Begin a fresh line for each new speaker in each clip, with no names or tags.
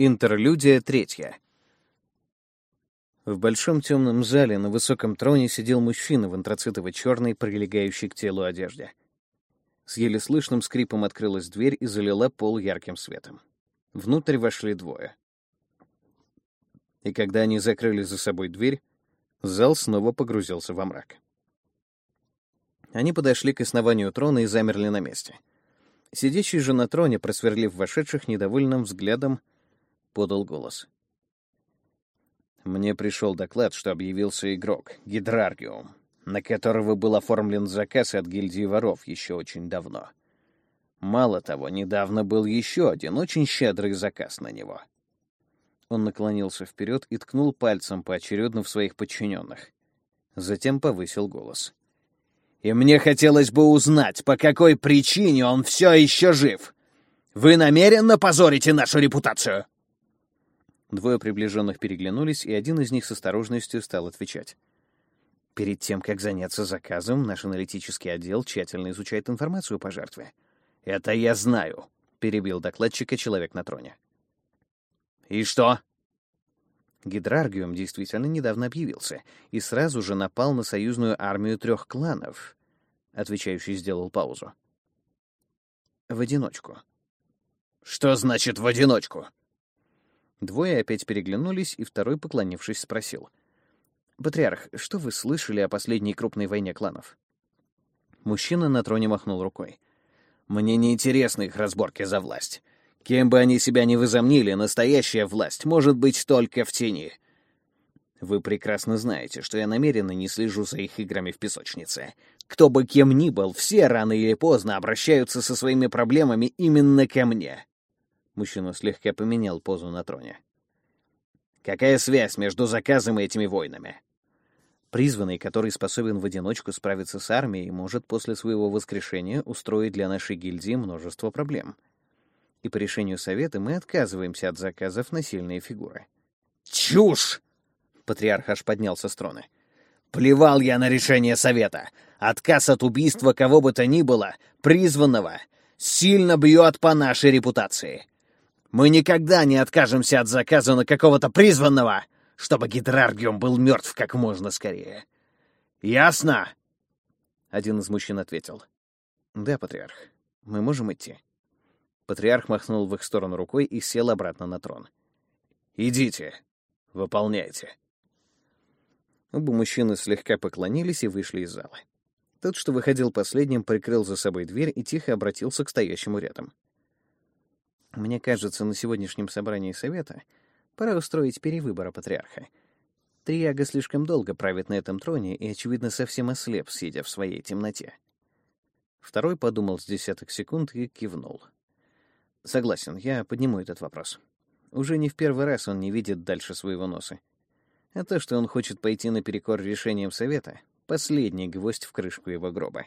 Интерлюдия третья. В большом темном зале на высоком троне сидел мужчина в антрацитово-черной, прилегающей к телу одежде. С еле слышным скрипом открылась дверь и залила пол ярким светом. Внутрь вошли двое. И когда они закрыли за собой дверь, зал снова погрузился во мрак. Они подошли к основанию трона и замерли на месте. Сидящий же на троне, просверлив вошедших недовольным взглядом, подал голос. Мне пришел доклад, что объявился игрок, Гидраргиум, на которого был оформлен заказ от гильдии воров еще очень давно. Мало того, недавно был еще один очень щедрый заказ на него. Он наклонился вперед и ткнул пальцем поочередно в своих подчиненных. Затем повысил голос. «И мне хотелось бы узнать, по какой причине он все еще жив. Вы намеренно позорите нашу репутацию?» Двое приближенных переглянулись, и один из них с осторожностью стал отвечать. Перед тем, как заняться заказом, наш аналитический отдел тщательно изучает информацию по жертве. «Это я знаю», — перебил докладчика человек на троне. «И что?» Гидраргиум действительно недавно объявился и сразу же напал на союзную армию трех кланов. Отвечающий сделал паузу. В одиночку. «Что значит «в одиночку»?» Двое опять переглянулись, и второй, поклонившись, спросил. «Патриарх, что вы слышали о последней крупной войне кланов?» Мужчина на троне махнул рукой. «Мне не интересны их разборки за власть. Кем бы они себя ни возомнили, настоящая власть может быть только в тени. Вы прекрасно знаете, что я намеренно не слежу за их играми в песочнице. Кто бы кем ни был, все рано или поздно обращаются со своими проблемами именно ко мне. Мужчина слегка поменял позу на троне. «Какая связь между заказом и этими войнами?» Призванный, который способен в одиночку справиться с армией, может после своего воскрешения устроить для нашей гильдии множество проблем. И по решению совета мы отказываемся от заказов на сильные фигуры. «Чушь!» — патриарх аж поднялся с трона. «Плевал я на решение совета. Отказ от убийства кого бы то ни было, призванного, сильно бьет по нашей репутации. Мы никогда не откажемся от заказа на какого-то призванного, чтобы Гидраргиум был мертв как можно скорее. Ясно?» Один из мужчин ответил. «Да, патриарх, мы можем идти». Патриарх махнул в их сторону рукой и сел обратно на трон. «Идите, выполняйте». Оба мужчины слегка поклонились и вышли из зала. Тот, что выходил последним, прикрыл за собой дверь и тихо обратился к стоящему рядом. Мне кажется, на сегодняшнем собрании совета пора устроить перевыбор патриарха. Триага слишком долго правит на этом троне и, очевидно, совсем ослеп, сидя в своей темноте. Второй подумал с десяток секунд и кивнул. Согласен, я подниму этот вопрос. Уже не в первый раз он не видит дальше своего носа. А то, что он хочет пойти наперекор решениям совета — последний гвоздь в крышку его гроба.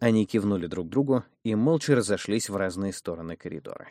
Они кивнули друг другу и молча разошлись в разные стороны коридора.